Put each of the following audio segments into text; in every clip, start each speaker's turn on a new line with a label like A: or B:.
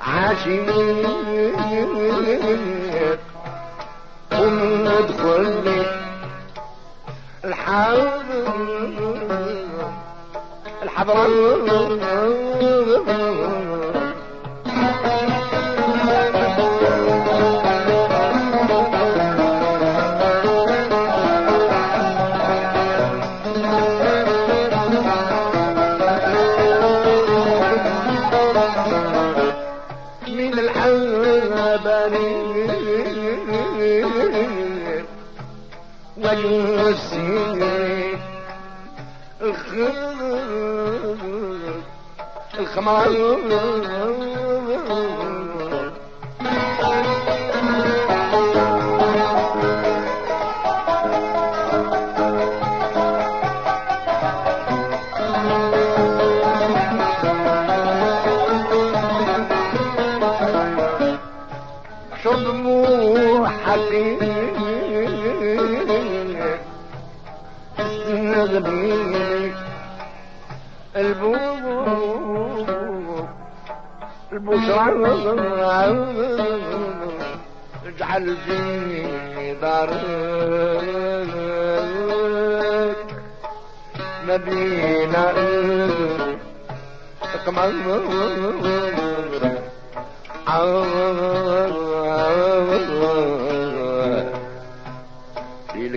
A: عاشق وندخل الحرب الحضرة الحباني والسير الخمر الخمر حليب نغبي البوب البشرى اجعل في دارك مدينة تقمر لك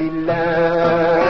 A: لله.